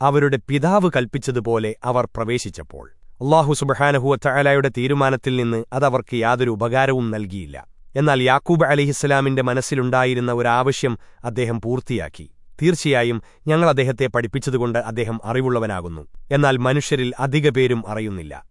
അവരുടെ പിതാവ് കൽപ്പിച്ചതുപോലെ അവർ പ്രവേശിച്ചപ്പോൾ. അള്ളാഹു സുബഹാനഹുവ ചായാലയുടെ തീരുമാനത്തിൽ നിന്ന് അതവർക്ക് യാതൊരു ഉപകാരവും നൽകിയില്ല. എന്നാൽ യാക്കൂബ് അലിഹിസ്സലാമിന്റെ മനസ്സിലുണ്ടായിരുന്ന ഒരാവശ്യം അദ്ദേഹം പൂർത്തിയാക്കി. തീർച്ചയായും ഞങ്ങൾ അദ്ദേഹത്തെ പഠിപ്പിച്ചതുകൊണ്ട് അദ്ദേഹം അറിവുള്ളവനാകുന്നു. എന്നാൽ മനുഷ്യരിൽ അധിക പേരും അറിയുന്നില്ല.